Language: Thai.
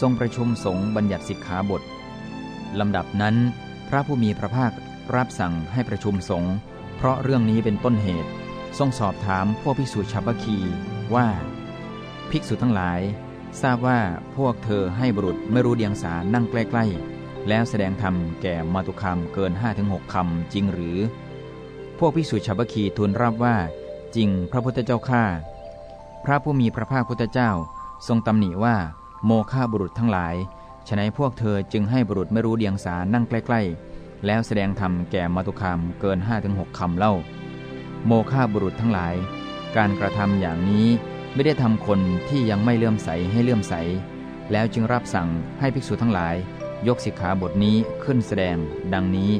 ทรงประชุมสงฆ์บัญญัติสิกขาบทลำดับนั้น พระผู้มีพระภาครับสั่งให้ประชุมสงฆ์เพราะเรื่องนี้เป็นต้นเหตุ ทรงสอบถามพวกภิกษุชาวบัคีว่า ภิกษุทั้งหลาย ทราบว่าพวกเธอให้บุรุษไม่รู้เดียงสานั่งใกล้ๆ แล้วแสดงธรรมแก่มาตุคามเกิน 5-6 คำจริงหรือ พวกภิกษุชาวบัคีทูลรับว่า จริงพระพุทธเจ้าข้าพระผู้มีพระภาคพุทธเจ้า ทรงตำหนิว่า โมฆะบุรุษทั้งหลายฉนัยพวกเธอจึงให้บุรุษไม่รู้เดียงสานั่งใกล้ ๆ แล้วแสดงธรรมแก่มาตุคามเกิน5-6คำเล่า โมฆะบุรุษทั้งหลาย การกระทำอย่างนี้ไม่ได้ทำคนที่ยังไม่เลื่อมใสให้เลื่อมใส แล้วจึงรับสั่งให้ภิกษุทั้งหลาย ยกสิกขาบทนี้ขึ้นแสดง ดังนี้